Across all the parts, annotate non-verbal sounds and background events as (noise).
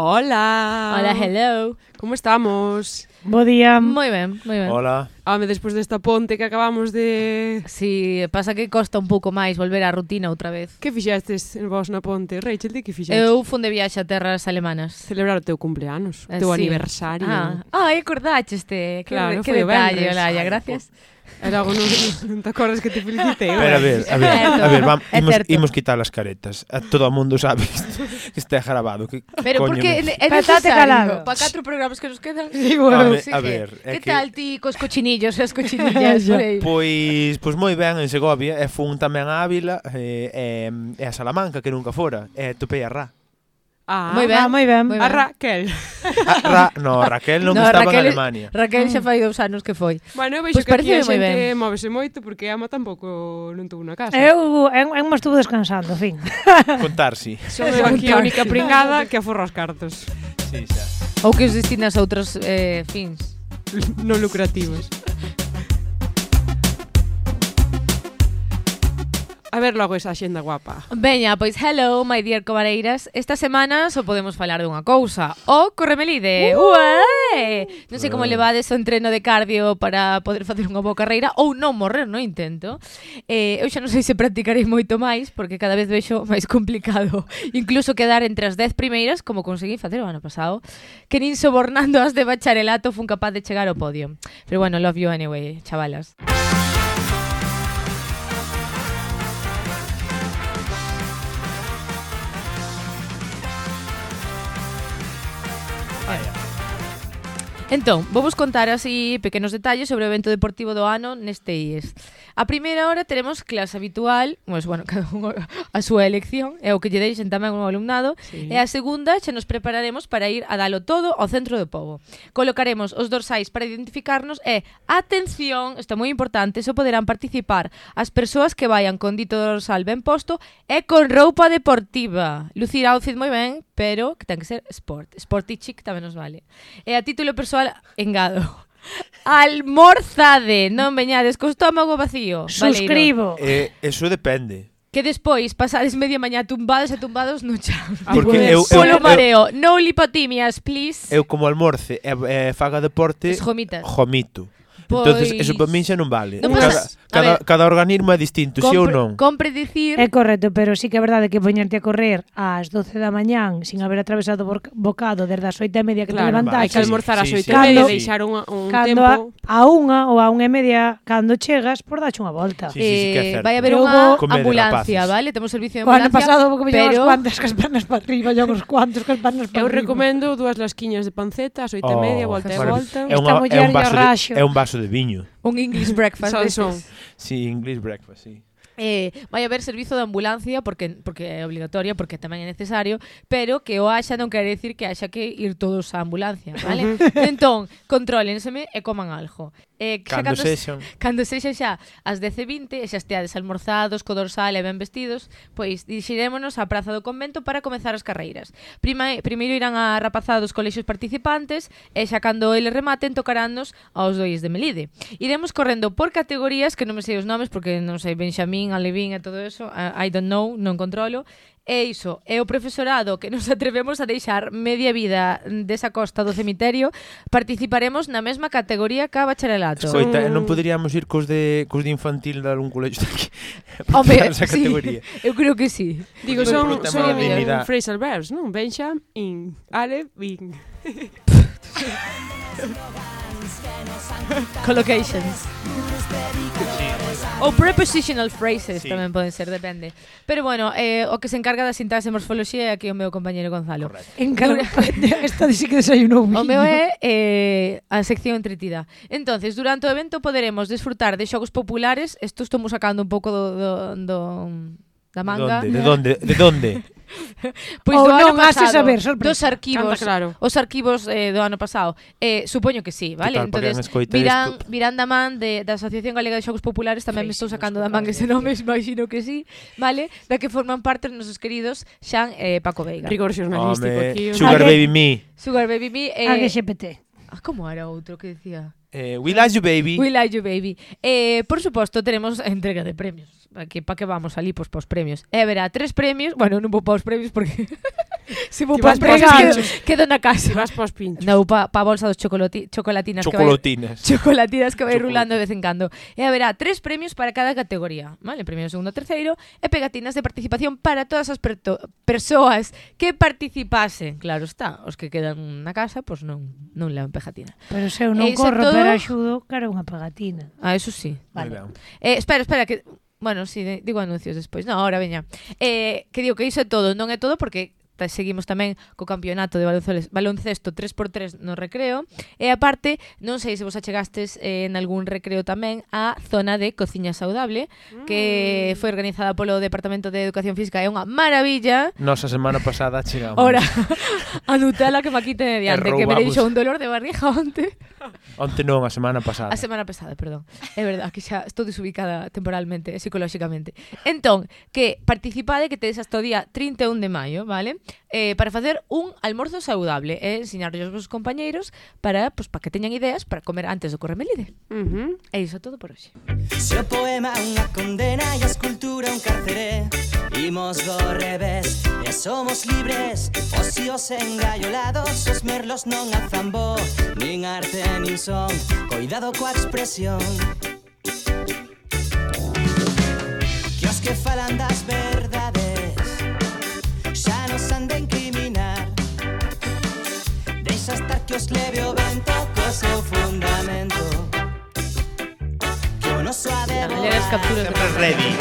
Hola. Hola, hello. Como estamos? Bo día. Moi ben, moi ben. Hola. Home, despois desta ponte que acabamos de... Si, sí, pasa que costa un pouco máis volver á rutina outra vez. Que fixestes vos na ponte? Rachel, de que fixestes? Eu fun de viaxe a terras alemanas. Celebrar o teu cumpleanos, o eh, teu sí. aniversario. Ah, ai, ah, acordaxeste. Claro, que, que detalle, vendres. Olaya, gracias. Pois, era algo non, non te acordas que te felicitei. Pero a ver, a ver, certo, a ver, vamos, imos, imos quitar as caretas. A todo o mundo sabe que está grabado. Que, Pero coño, porque é necesario. Para catro programas que nos quedan. Sí, bueno, Sí, a ver, que, que tal ti cos cochinillos e as cochinillas (laughs) por aí? Pois, pois moi ben en Segovia, e fun tamén a Ávila e, eh, e, e a Salamanca, que nunca fora, e topei a Ra Ah, moi ben, ah, moi ben. Moi. A Raquel. A Ra, no, Raquel non no, estaba Raquel, en Alemania. Raquel xa mm. fai dous anos que foi. Bueno, eu vexo pues que aquí a xente móvese moito porque Ama tampouco non tuvo unha casa. Eu, (laughs) en, en estuvo estuve descansando, en fin. Contarsi. Sou eu aquí a única pringada que aforra os cartos. Sí, xa. Ou que os destinas a outros eh, fins. non lucrativos. A ver logo esa xenda guapa. Veña, pois hello, my dear Comareiras. Esta semana só podemos falar dunha cousa. O Corremelide. Uh! Ué! Non sei como levades o entreno de cardio para poder facer unha boa carreira ou non morrer no intento. Eh, eu xa non sei se practicarei moito máis porque cada vez vexo máis complicado (laughs) incluso quedar entre as 10 primeiras como conseguí facer o ano pasado que nin sobornando as de bacharelato fun capaz de chegar ao podio. Pero bueno, love you anyway, chavalas. Música Entón, vou vos contar así pequenos detalles sobre o evento deportivo do ano neste IES. A primeira hora teremos clase habitual, pois, bueno, (laughs) cada un a súa elección, é o que lle deixen tamén o alumnado, sí. e a segunda xa nos prepararemos para ir a dalo todo ao centro do povo. Colocaremos os dorsais para identificarnos e, atención, isto é moi importante, só poderán participar as persoas que vayan con dito dorsal ben posto e con roupa deportiva. Lucir outfit moi ben, pero que ten que ser sport. Sporty chic tamén nos vale. E a título persoal engado. Almorzade, non veñades co estómago vacío. Suscribo. Eh, eso depende. Que despois pasades media mañá tumbados e tumbados no chan. Ah, Porque eu, eu, Polo mareo, no lipotimias, please. Eu como almorce e eh, faga deporte, Es jomitas. jomito. Pois- Entonces, eso para min xa non vale. Non Cada, podes- cada, ver, cada organismo é distinto, si ou non? Compre dicir... É correcto, pero sí que é verdade que poñerte a correr ás 12 da mañán sin haber atravesado bocado desde as 8 e media que claro, te levantaste. Hai que almorzar ás sí, 8 sí, e media e deixar un, un cando tempo... A, a unha ou a unha e media, cando chegas, por dache unha volta. Sí, sí, sí, que é eh, certo. Vai haber unha ambulancia, vale? Temos servicio de ambulancia. O ano pasado que pero... cuantas cas pernas para arriba, yo uns cuantos as pernas para Eu arriba. recomendo dúas lasquiñas de panceta ás 8 e oh, media, volta e volta. É, unha, é, un vaso de, é un vaso de viño. Un English breakfast. Son, son. Sí, English breakfast, sí. Eh, vai haber servizo de ambulancia porque porque é obligatoria, porque tamén é necesario, pero que o haxa non quere decir que haxa que ir todos á ambulancia, vale? Entón, contrólenseme e coman algo. Eh, xa cando, cando sexan. Cando sexa xa as 10:20 e xa esteades almorzados, co dorsal e ben vestidos, pois dirixirémonos á Praza do Convento para comezar as carreiras. Prima, primeiro irán a rapazados colexios participantes e xa cando eles rematen tocarannos aos dois de Melide. Iremos correndo por categorías que non me sei os nomes porque non sei Benxamín, Alevín e todo eso, I don't know, non controlo, É iso, é o profesorado que nos atrevemos a deixar media vida desa costa do cemiterio, participaremos na mesma categoría ca bacharelato. Escoita, non mm. poderíamos ir cos de, cos de infantil dar un colexo aquí? (laughs) Home, esa categoría. Sí, eu creo que sí. Digo, son, son, son eh, Fraser Verbs, non? Benxa, in, Ale, in. (laughs) Collocations. (laughs) Sí. Ou prepositional phrases sí. tamén poden ser, depende. Pero bueno, eh, o que se encarga da sintaxe e morfoloxía é aquí o meu compañeiro Gonzalo. Correcto. Encarga, (laughs) esta dixe que desayunou O meu é eh, a sección entretida. Entonces, durante o evento poderemos desfrutar de xogos populares, isto estamos sacando un pouco do, do, do da manga. De? De onde? De onde? (laughs) (laughs) pois Ou do ano non pasado, saber, sorpresa. dos arquivos, Canta claro. os arquivos eh, do ano pasado. Eh, supoño que sí, vale? Tal, Entonces, virán, virán da man de, da Asociación Galega de Xogos Populares, tamén me estou sacando da man ese nome, (laughs) imagino que sí, vale? Da que forman parte os nosos queridos Xan eh, Paco Veiga. Rigor xornalístico Home, aquí. Sugar Baby Me. Sugar Baby Me. Eh, Ague GPT. Ah, como era outro que decía? Eh, we like you, baby. We like you, baby. Eh, por suposto, teremos entrega de premios que pa que vamos ali pois pa os premios. E verá, tres premios, bueno, non vou paus premios porque se vou pa os premios (laughs) quedo, quedo na casa. Vas vas os pinchos. Non, pa, pa bolsa dos chocolati, chocolatinas, chocolatinas que vai, (laughs) chocolatinas que vai rulando de vez en cando. E haberá tres premios para cada categoría, vale? Primeiro, segundo, terceiro e pegatinas de participación para todas as persoas que participasen. Claro está, os que quedan na casa, pois pues non non levan pegatina. Pero se eu non e, corro, todo... pero axudo, claro, unha pegatina. Ah, eso sí. Vale. Eh, espera, espera, que Bueno, si, sí, digo anuncios despois. Non, ahora veña. Eh, que digo que iso é todo, non é todo porque seguimos tamén co campeonato de baloncesto 3x3 no recreo. E aparte, non sei se vos achegastes eh, en algún recreo tamén a zona de cociña saudable, mm. que foi organizada polo Departamento de Educación Física. É unha maravilla. Nosa semana pasada chegamos. Ora, (laughs) a Nutella que maquite de (laughs) diante, que me deixou un dolor de barriga (laughs) onte. Onte non, a semana pasada. A semana pasada, perdón. É verdad que xa estou desubicada temporalmente e psicolóxicamente. Entón, que participade que tedes hasta o día 31 de maio, vale? eh, para facer un almorzo saudable e eh, ensinarlle aos vosos compañeiros para, pues, para que teñan ideas para comer antes do corremelide. Uh -huh. E iso todo por hoxe. Se o poema unha condena e a escultura un carceré Imos do revés e somos libres Os íos engaiolados, os merlos non azambó Nin arte nin son, coidado coa expresión capturas Sempre de ready.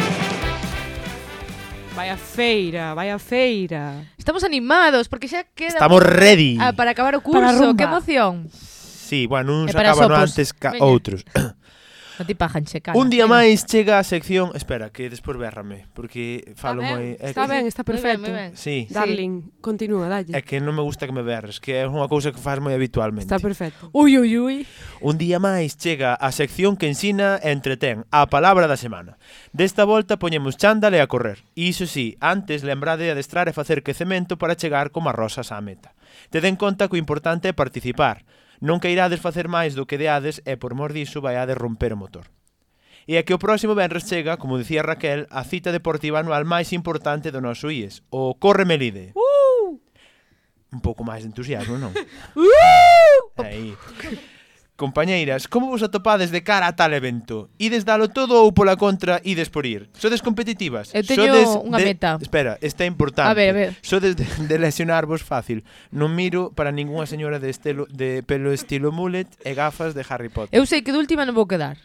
Vai a feira, vai a feira. Estamos animados porque xa queda Estamos ready. Ah, para acabar o curso, que emoción. Sí, bueno, uns eh, Para acaban sopos. antes ca Veña. outros. Non ti pagan checar. Un día máis chega a sección... Espera, que despois bérrame, porque falo ben, moi... É Está que... ben, está perfecto. Ben, moi ben. Sí. Darling, continúa, dalle. É que non me gusta que me berres, que é unha cousa que faz moi habitualmente. Está perfecto. Ui, ui, ui. Un día máis chega a sección que ensina e entretén a palabra da semana. Desta volta poñemos chándale a correr. Iso sí, antes lembrade adestrar e facer quecemento para chegar como a rosas á meta. Tede en conta que o importante é participar Non queirades facer máis do que deades e por mor diso vaiades romper o motor. E é que o próximo venres chega, como dicía Raquel, a cita deportiva anual máis importante do noso IES, o Corre Melide. Uh! Un pouco máis de entusiasmo, non? Uh! Aí. Compañeiras, como vos atopades de cara a tal evento? Ides dalo todo ou pola contra ides por ir? Sodes competitivas? Eu teño Sodes unha de... meta. Espera, esta é importante. A ver, a ver. Sodes de, de lesionarvos fácil. Non miro para ningunha señora de, estelo, de pelo estilo mullet e gafas de Harry Potter. Eu sei que de última non vou quedar.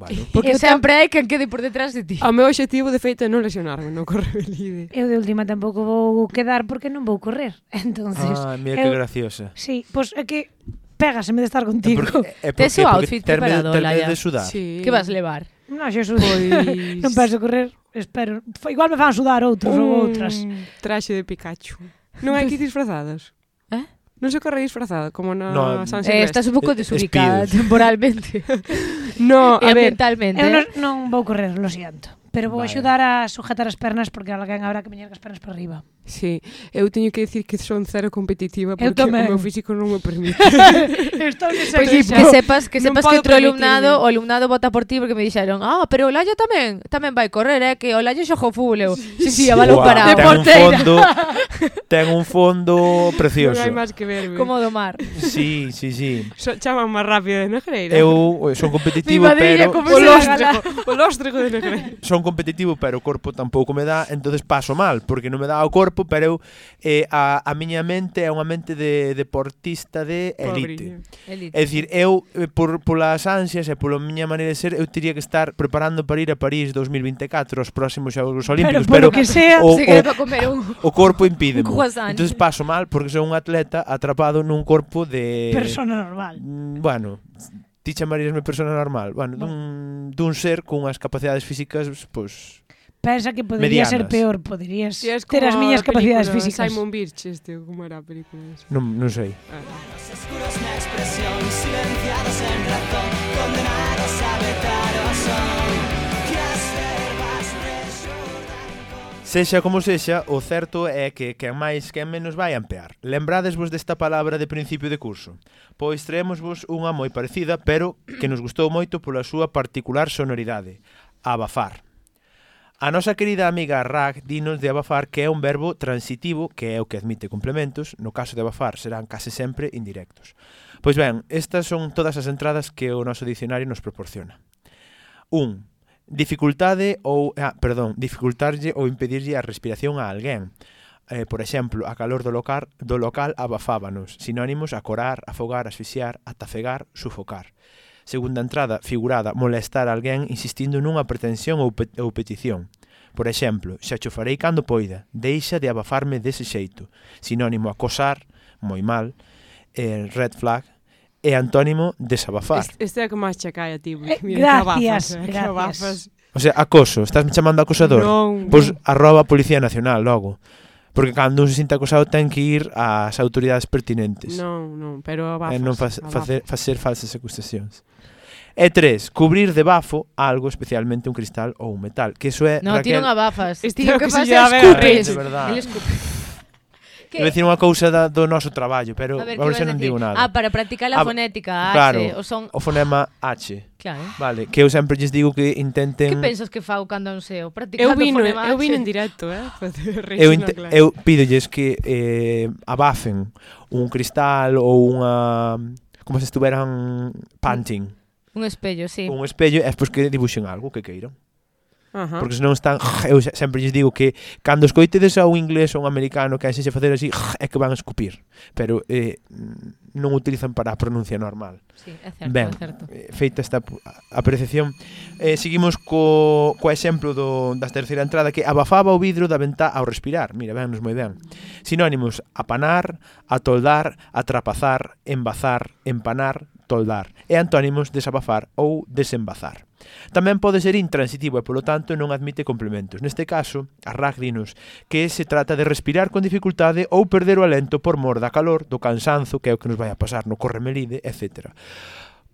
Vale. (laughs) Porque eu sempre hai quen quede por detrás de ti. O meu objetivo, de feito, é non lesionarme, non correr velide. Eu de última tampouco vou quedar porque non vou correr. (laughs) Entonces, ah, mira que eu... graciosa. Sí, pois pues, é que pégaseme de estar contigo. Porque, é porque, Tes o outfit terme, preparado, terme Laia? de sudar. Sí. Que vas levar? Non, xe. Pois... non penso correr, espero. Igual me fan sudar outros ou mm. outras. traxe de Pikachu. Non hai que disfrazadas. (laughs) Eh? Non se corre disfrazada, como na no, San eh, Silvestre. Eh, estás un pouco desubicada temporalmente. (laughs) no, a ver. Ambientalmente. Eu eh? non, non vou correr, lo siento pero vou vale. axudar a sujetar as pernas porque alguén habrá que meñer as pernas para arriba. Sí, eu teño que dicir que son cero competitiva porque o meu físico non me permite. (laughs) Estou nesa pois pues, que sepas que sepas que outro alumnado, o alumnado vota por ti porque me dixeron, "Ah, pero o Lalla tamén, tamén vai correr, eh, que o Lalla xogo fútbol." Eu, sí, sí, a balón parado. Ten un fondo, (laughs) ten un fondo precioso. Non hai máis que verme. Como do mar. Sí, sí, sí. So, chaman máis rápido de Negreira. Eu eh, son competitivo, pero o lóstrego, o lóstrego de Negreira. Son competitivo, pero o corpo tampouco me dá, entonces paso mal, porque non me dá o corpo, pero eu eh, a, a miña mente é unha mente de deportista de elite. Elite. É dicir, eu eh, por polas ansias e pola miña maneira de ser, eu teria que estar preparando para ir a París 2024 os próximos Xogos Olímpicos, pero, pero que sea, o, se o, comer un, o corpo impide. Entonces paso mal porque sou un atleta atrapado nun corpo de persona normal. Bueno, ti chamaríasme persona normal? Bueno, dun, dun ser cunhas capacidades físicas, pois... Pues, Pensa que podería medianas. ser peor, poderías si ter as miñas capacidades físicas. Simon Birch, este, como era a película. Non, non sei. Ah. Silenciados en razón, condenados a vetar o son. Sexa como sexa, o certo é que quen máis, quen menos vai ampear. Lembradesvos desta palabra de principio de curso, pois traémosvos unha moi parecida, pero que nos gustou moito pola súa particular sonoridade, abafar. A nosa querida amiga Rag dinos de abafar que é un verbo transitivo que é o que admite complementos, no caso de abafar serán case sempre indirectos. Pois ben, estas son todas as entradas que o noso dicionario nos proporciona. 1 dificultade ou ah, perdón, dificultarlle ou impedirlle a respiración a alguén. Eh, por exemplo, a calor do local, do local abafábanos, sinónimos a corar, afogar, asfixiar, atafegar, sufocar. Segunda entrada, figurada, molestar a alguén insistindo nunha pretensión ou, pe ou petición. Por exemplo, xa cho farei cando poida, deixa de abafarme dese xeito. Sinónimo a acosar, moi mal, eh, red flag, é antónimo desabafar. Este é o que máis che cae a ti. Eh, mira, gracias, que abafas, eh, gracias. Que abafas. O sea, acoso, estás me chamando acosador? Non. Pois pues, arroba Policía Nacional logo. Porque cando un se sinta acosado ten que ir ás autoridades pertinentes. Non, non, pero eh, abafas. E non faz, facer, facer falsas acusacións. E tres, cubrir de bafo algo especialmente un cristal ou un metal. Que iso é... No, Raquel... Non, non abafas. Ti o que pasa é escupes. Ver, de verdad. El escupes. Que... Iba dicir unha cousa da, do noso traballo, pero a ver, agora xa non digo nada. Ah, para practicar a, a ah, fonética, claro, H, o son... o fonema H. Claro. Vale, que eu sempre lles digo que intenten... Que pensas que fau cando non seo? Practicando eu vino, fonema Eu vino en directo, eh? eu, inte... claro. eu pídolles que eh, abafen un cristal ou unha... como se estuveran panting. Un espello, sí. Un espello, e pois que dibuxen algo que queiran. Ajá. porque senón están (laughs) eu sempre lles digo que cando escoitedes a un inglés ou un americano que enseñe facer así (laughs) é que van a escupir. Pero eh, non utilizan para a pronuncia normal. Sí, é certo, ben, é certo. Eh, feita esta apreciación. Eh, seguimos co, co exemplo do, da terceira entrada que abafaba o vidro da ventá ao respirar. Mira, venos moi ben. Sinónimos apanar, atoldar atrapazar, embazar empanar, toldar. E antónimos desabafar ou desembazar. Tamén pode ser intransitivo e, polo tanto, non admite complementos. Neste caso, Arrag dinos que se trata de respirar con dificultade ou perder o alento por mor da calor, do cansanzo, que é o que nos vai a pasar no corremelide, etc.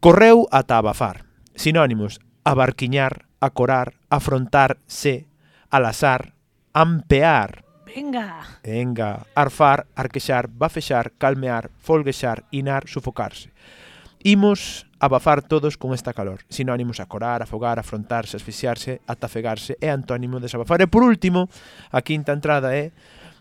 Correu ata abafar. Sinónimos, abarquiñar, acorar, afrontarse, alasar, ampear, Venga. Venga. Arfar, arquexar, bafexar, calmear, folguexar, inar, sufocarse. Imos a bafar todos con esta calor. Sinónimos a corar, afogar, afrontarse, asfixiarse, atafegarse e antónimo desabafar. E por último, a quinta entrada é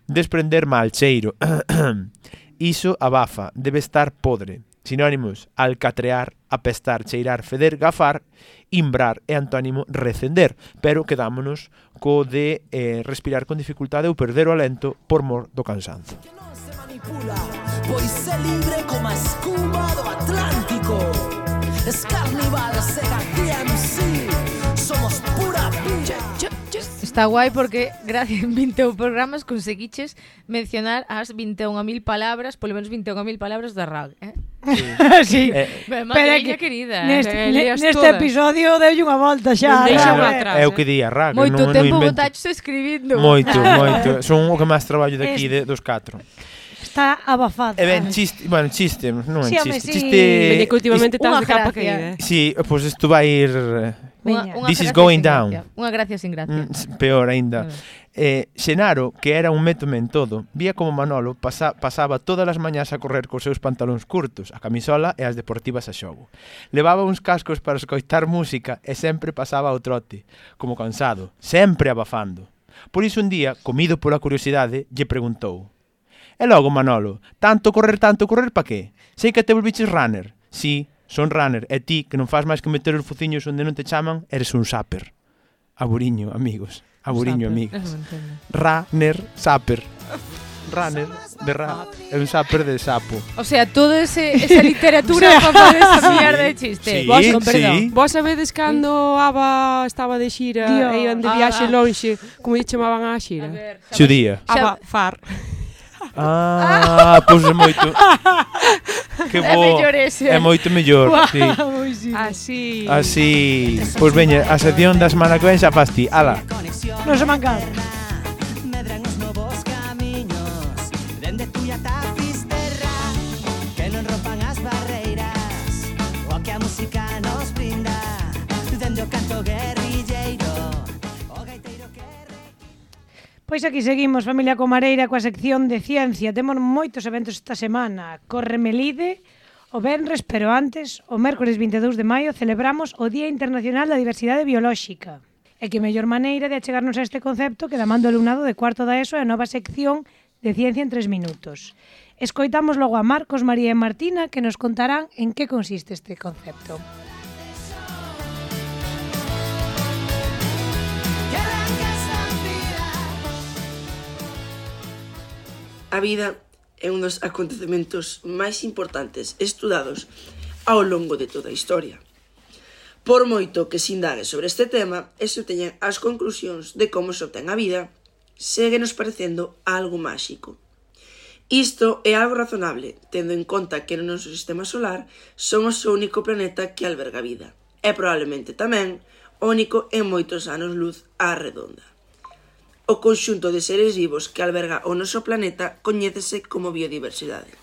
desprender mal cheiro. (coughs) Iso abafa, debe estar podre. Sinónimos alcatrear, apestar, cheirar, feder, gafar, imbrar e antónimo recender. Pero quedámonos co de eh, respirar con dificultade ou perder o alento por mor do cansanzo manipula Pois é libre como a escuma do Atlántico Es carnival, se gatean, sí Somos pura pilla Está guai porque (laughs) gracias 21 programas conseguiches mencionar as 21.000 palabras, polo menos 21.000 palabras da RAG, eh? Sí. (laughs) sí. Eh, Pero que, querida, eh, neste, ne, neste todas. episodio deu unha volta xa. Deixa unha atrás. É o eh. que di a RAG. Moito non, tempo non botaches escribindo. Moito, (laughs) moito. Son o que máis traballo daqui de, dos catro. Está abafado. É ben chiste, bueno, chiste, non sí, é chiste. Sí. Chiste... Veña que últimamente estás de capa caída. Si, sí, pois pues isto vai ir... Eh, Veña. This is going down. Gracia. Unha gracia sin gracia. Mm, peor aínda. Mm. Eh, Xenaro, que era un métome en todo, vía como Manolo pasa, pasaba todas as mañás a correr cos seus pantalóns curtos, a camisola e as deportivas a xogo. Levaba uns cascos para escoitar música e sempre pasaba ao trote, como cansado, sempre abafando. Por iso un día, comido pola curiosidade, lle preguntou E logo, Manolo, tanto correr, tanto correr, pa que? Sei que te volviches runner. Si, sí, son runner. E ti, que non faz máis que meter os fuciños onde non te chaman, eres un sapper. Aburiño, amigos. Aburiño, saper. amigos. (laughs) Runner, sapper. Runner, de ra, é un sapper de sapo. O sea, toda ese, (laughs) esa literatura o sea, para fazer esa sí, mierda de chiste. Sí, Vos, con perdón. Sí. Vos sabedes cando Ava estaba de xira Dio, e iban de viaxe ah, ah, lonxe, como lle chamaban a xira? Ver, Xudía. Ava, far. Ah, pois é moito. Que bo. É moito mellor, sí. Así. Así. Pois veña, a sección da semana que ven xa faz ti. Ala. Non se mancar. Pois aquí seguimos, familia Comareira, coa sección de ciencia. Temos moitos eventos esta semana. Corre Melide, o Benres, pero antes, o mércores 22 de maio, celebramos o Día Internacional da Diversidade Biolóxica. E que mellor maneira de achegarnos a este concepto que da mando alumnado de cuarto da ESO e a nova sección de Ciencia en 3 minutos. Escoitamos logo a Marcos, María e Martina que nos contarán en que consiste este concepto. A vida é un dos acontecementos máis importantes estudados ao longo de toda a historia. Por moito que se indague sobre este tema e se obteñan as conclusións de como se obtén a vida, segue nos parecendo algo máxico. Isto é algo razonable, tendo en conta que no noso sistema solar somos o único planeta que alberga vida, e probablemente tamén o único en moitos anos luz á redonda. O conxunto de seres vivos que alberga o noso planeta coñécese como biodiversidade.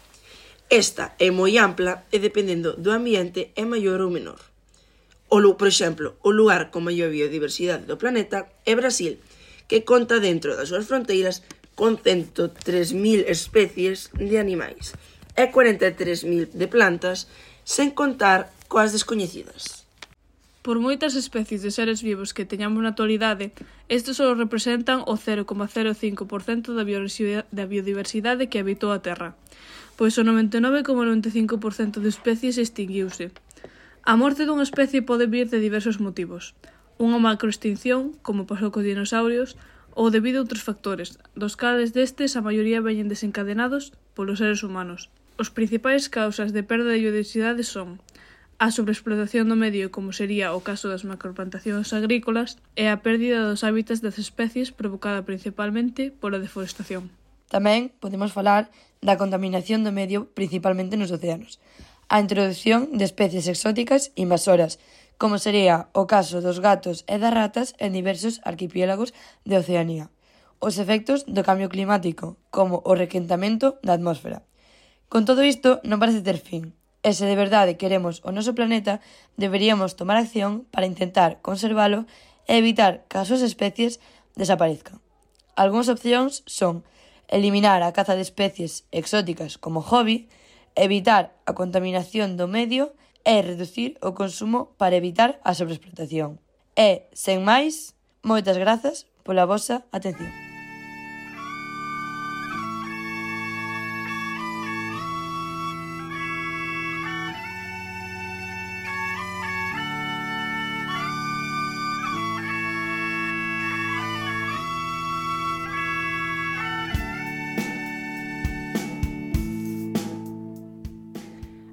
Esta é moi ampla e dependendo do ambiente é maior ou menor. O, por exemplo, o lugar con maior biodiversidade do planeta é Brasil, que conta dentro das súas fronteiras con 103.000 especies de animais e 43.000 de plantas, sen contar coas descoñecidas. Por moitas especies de seres vivos que teñamos na actualidade, estes só representan o 0,05% da biodiversidade que habitou a Terra, pois o 99,95% de especies extinguiuse. A morte dunha especie pode vir de diversos motivos. Unha macroextinción, como pasou cos dinosaurios, ou debido a outros factores, dos cales destes a maioría veñen desencadenados polos seres humanos. Os principais causas de perda de biodiversidade son a sobreexplotación do medio, como sería o caso das macroplantacións agrícolas, e a pérdida dos hábitats das especies provocada principalmente pola deforestación. Tamén podemos falar da contaminación do medio principalmente nos océanos, a introducción de especies exóticas invasoras, como sería o caso dos gatos e das ratas en diversos arquipiélagos de Oceanía, os efectos do cambio climático, como o requentamento da atmósfera. Con todo isto, non parece ter fin, E se de verdade queremos o noso planeta, deberíamos tomar acción para intentar conservalo e evitar que as súas especies desaparezcan. Algúns opcións son eliminar a caza de especies exóticas como hobby, evitar a contaminación do medio e reducir o consumo para evitar a sobreexplotación. E, sen máis, moitas grazas pola vosa atención.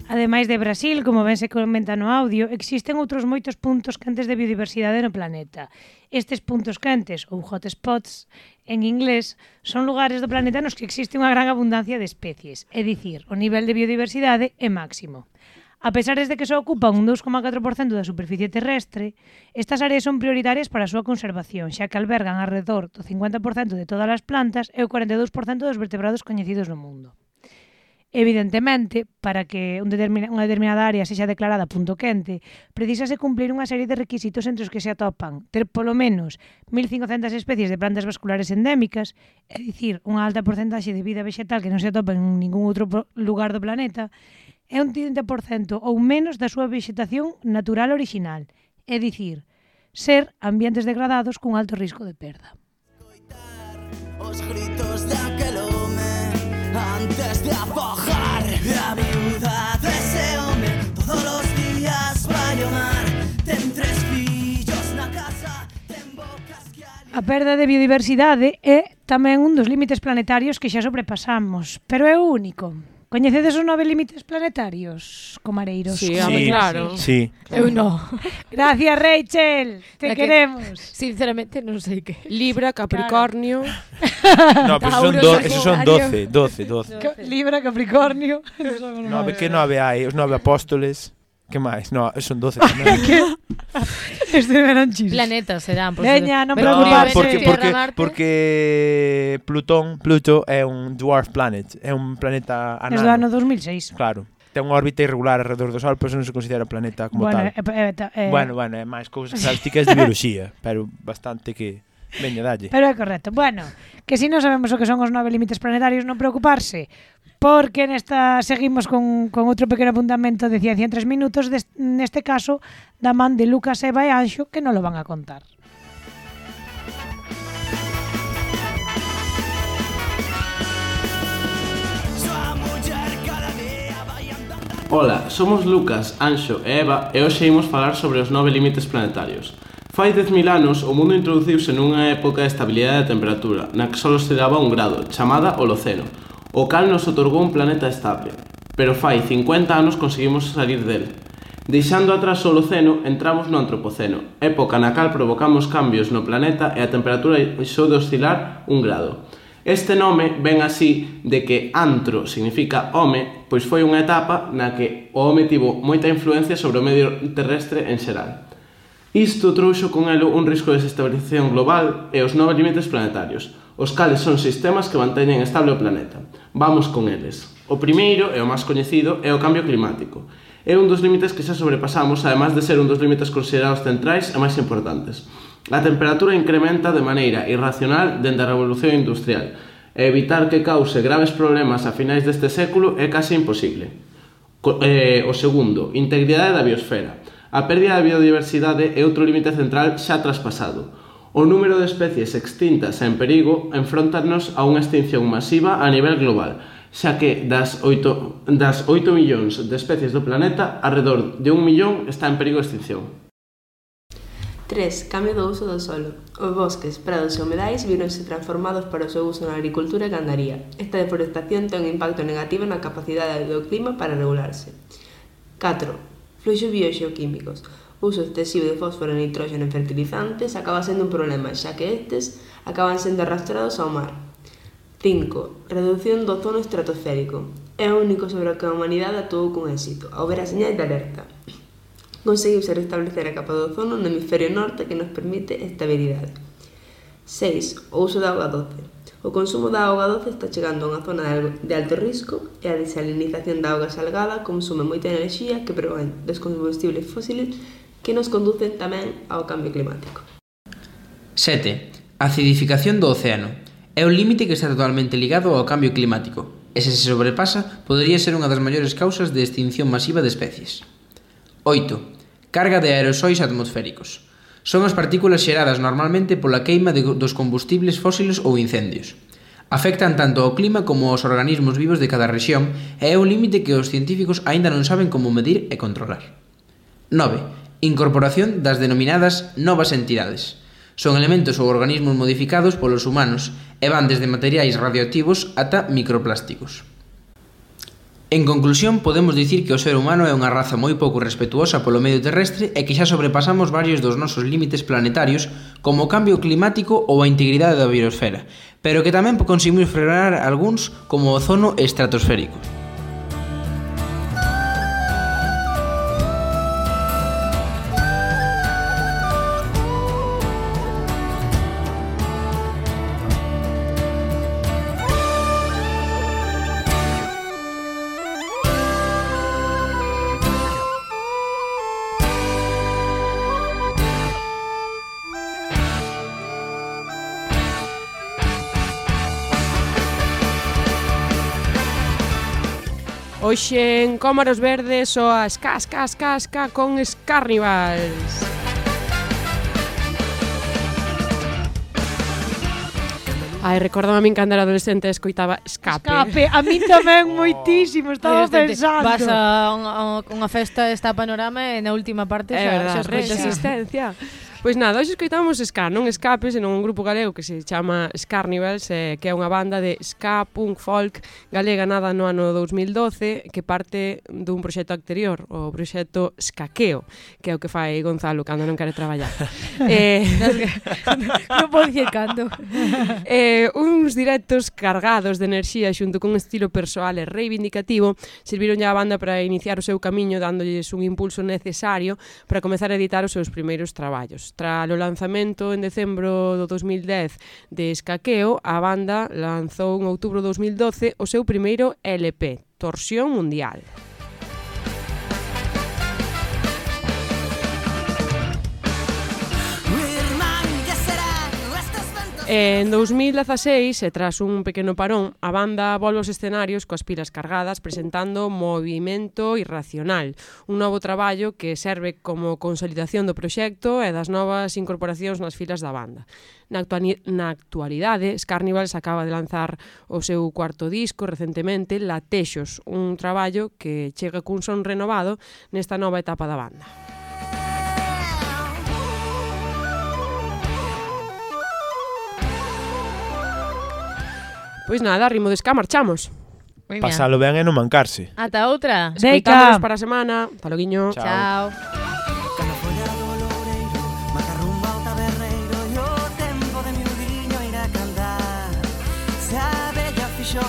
Ademais de Brasil, como ben se comenta no audio, existen outros moitos puntos quentes de biodiversidade no planeta. Estes puntos quentes, ou hotspots en inglés, son lugares do planeta nos que existe unha gran abundancia de especies, é dicir, o nivel de biodiversidade é máximo. A pesar de que só ocupan un 2,4% da superficie terrestre, estas áreas son prioritarias para a súa conservación, xa que albergan alrededor do 50% de todas as plantas e o 42% dos vertebrados coñecidos no mundo. Evidentemente, para que un determina, unha determinada área sexa declarada punto quente, precisase cumplir unha serie de requisitos entre os que se atopan ter polo menos 1.500 especies de plantas vasculares endémicas, é dicir, unha alta porcentaxe de vida vexetal que non se atopa en ningún outro lugar do planeta, é un 30% ou menos da súa vegetación natural original, é dicir, ser ambientes degradados cun alto risco de perda. Os gritos daquel antes de afogar. La viuda de ese hombre todos los días va a llorar. Ten tres fillos na casa, ten bocas que A perda de biodiversidade é tamén un dos límites planetarios que xa sobrepasamos, pero é o único. Coñecedes os nove límites planetarios, comareiros? Sí, sí claro. Sí. Eu no. (laughs) Gracias, Rachel. Te que, queremos. Sinceramente, non sei que. Libra, Capricornio. Claro. no, pero son, do, esos son 12, 12, 12. Libra, Capricornio. nove, que nove hai? Os nove apóstoles. Que máis? No, son 12 tamén. (laughs) este eran chis. Planetas serán. Por Leña, non no, preocuparse. Porque, porque, porque Plutón, Pluto é un dwarf planet. É un planeta anano. Desde o ano 2006. Claro. Ten unha órbita irregular alrededor do Sol, pero eso non se considera planeta como bueno, tal. Eh, eh, eh, eh. bueno, bueno, é máis cousas prácticas de biología, pero bastante que... Veña, dalle. Pero é correcto. Bueno, que si non sabemos o que son os nove límites planetarios, non preocuparse, porque nesta seguimos con, con outro pequeno apuntamento de ciencia en tres minutos, des, neste caso da man de Lucas, Eva e Anxo, que non lo van a contar. Ola, somos Lucas, Anxo e Eva e hoxe imos falar sobre os nove límites planetarios. Fai 10.000 anos, o mundo introduciuse nunha época de estabilidade da temperatura, na que só se daba un grado, chamada Holoceno, o cal nos otorgou un planeta estable. Pero fai 50 anos conseguimos salir del. Deixando atrás o Holoceno, entramos no Antropoceno, época na cal provocamos cambios no planeta e a temperatura deixou de oscilar un grado. Este nome ven así de que antro significa home, pois foi unha etapa na que o home tivo moita influencia sobre o medio terrestre en xeral. Isto trouxo con elo un risco de desestabilización global e os novos límites planetarios, os cales son sistemas que manteñen estable o planeta. Vamos con eles. O primeiro e o máis coñecido é o cambio climático. É un dos límites que xa sobrepasamos, además de ser un dos límites considerados centrais e máis importantes. A temperatura incrementa de maneira irracional dende a Revolución Industrial, e evitar que cause graves problemas a finais deste século é case imposible. Co eh, o segundo, integridade da biosfera. A pérdida da biodiversidade é outro límite central xa traspasado. O número de especies extintas en perigo enfrontarnos a unha extinción masiva a nivel global, xa que das 8, das 8 millóns de especies do planeta, alrededor de un millón está en perigo de extinción. 3. Cambio do uso do solo. Os bosques, prados e humedais vironse transformados para o seu uso na agricultura e gandaría. Esta deforestación ten un impacto negativo na capacidade do clima para regularse. 4. Fluxos bioxeoquímicos. O uso excesivo de fósforo e nitrógeno en fertilizantes acaba sendo un problema, xa que estes acaban sendo arrastrados ao mar. 5. Reducción do ozono estratosférico. É o único sobre o que a humanidade atuou con éxito, ao ver as señal de alerta. Conseguiuse restablecer a capa do ozono no hemisferio norte que nos permite estabilidade. 6. O uso da auga doce. O consumo da auga doce está chegando a unha zona de alto risco e a desalinización da auga salgada consume moita enerxía que provén dos combustibles fósiles que nos conducen tamén ao cambio climático. 7. Acidificación do océano. É un límite que está totalmente ligado ao cambio climático, e se se sobrepasa, podería ser unha das maiores causas de extinción masiva de especies. 8. Carga de aerosóis atmosféricos. Son as partículas xeradas normalmente pola queima de, dos combustibles fósiles ou incendios. Afectan tanto ao clima como aos organismos vivos de cada rexión e é un límite que os científicos aínda non saben como medir e controlar. 9. Incorporación das denominadas novas entidades. Son elementos ou organismos modificados polos humanos e van desde materiais radioactivos ata microplásticos. En conclusión, podemos dicir que o ser humano é unha raza moi pouco respetuosa polo medio terrestre e que xa sobrepasamos varios dos nosos límites planetarios como o cambio climático ou a integridade da biosfera, pero que tamén conseguimos frenar algúns como o ozono estratosférico. Hoxe en Cómaros Verdes soas cas, cas, casca con Scarnivals. Ai, recordo a min cando era adolescente escoitaba Escape. Escape, a min tamén (laughs) moitísimo, estaba adolescente. pensando. Vas a unha festa desta panorama e na última parte xa, xa escoitas. asistencia. (laughs) Pois nada, hoxe escoitamos Ska, non Escape, senón un grupo galego que se chama Scarnivals, eh, que é unha banda de ska, punk, folk galega nada no ano 2012 que parte dun proxecto anterior, o proxecto Skaqueo, que é o que fai Gonzalo cando non quere traballar. (laughs) eh, (laughs) non podo dicir cando. (laughs) eh, uns directos cargados de enerxía xunto con estilo persoal e reivindicativo serviron a banda para iniciar o seu camiño dándolles un impulso necesario para comezar a editar os seus primeiros traballos tra o lanzamento en decembro do 2010 de Escaqueo, a banda lanzou en outubro do 2012 o seu primeiro LP, Torsión Mundial. En 2016, e tras un pequeno parón, a banda volve aos escenarios coas pilas cargadas presentando Movimento Irracional, un novo traballo que serve como consolidación do proxecto e das novas incorporacións nas filas da banda. Na, actuali na actualidade, Scarnivals acaba de lanzar o seu cuarto disco recentemente, Latexos, un traballo que chega cun son renovado nesta nova etapa da banda. Pois nada, ritmo de ska, marchamos. Muy bien. Pasalo ben e non mancarse. Ata outra. Escoitámonos para a semana. Hasta loguiño. Chao. Chao. Yo